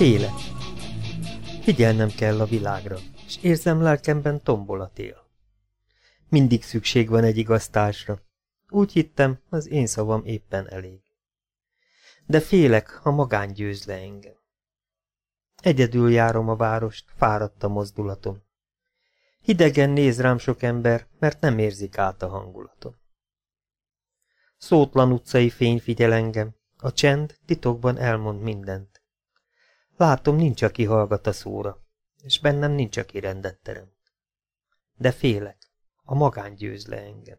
Félek. Figyelnem kell a világra, és érzem lelkemben tombol a tél. Mindig szükség van egy igaztásra. Úgy hittem, az én szavam éppen elég. De félek, ha magán győz le engem. Egyedül járom a várost, fáradt a mozdulatom. Hidegen néz rám sok ember, mert nem érzik át a hangulatom. Szótlan utcai fény figyel engem, a csend titokban elmond mindent. Látom, nincs, aki hallgat a szóra, és bennem nincs, aki rendet teremt. De félek, a magán győz le engem.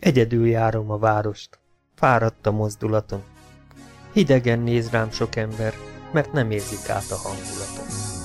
Egyedül járom a várost, fáradt a mozdulatom. Hidegen néz rám sok ember, mert nem érzik át a hangulatom.